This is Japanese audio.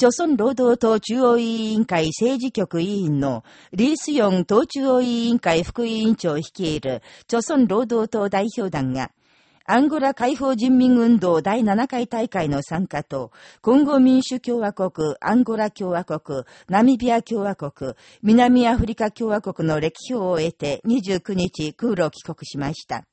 朝鮮労働党中央委員会政治局委員のリースヨン党中央委員会副委員長を率いる朝鮮労働党代表団が、アンゴラ解放人民運動第7回大会の参加と、コンゴ民主共和国、アンゴラ共和国、ナミビア共和国、南アフリカ共和国の歴表を得て29日空路帰国しました。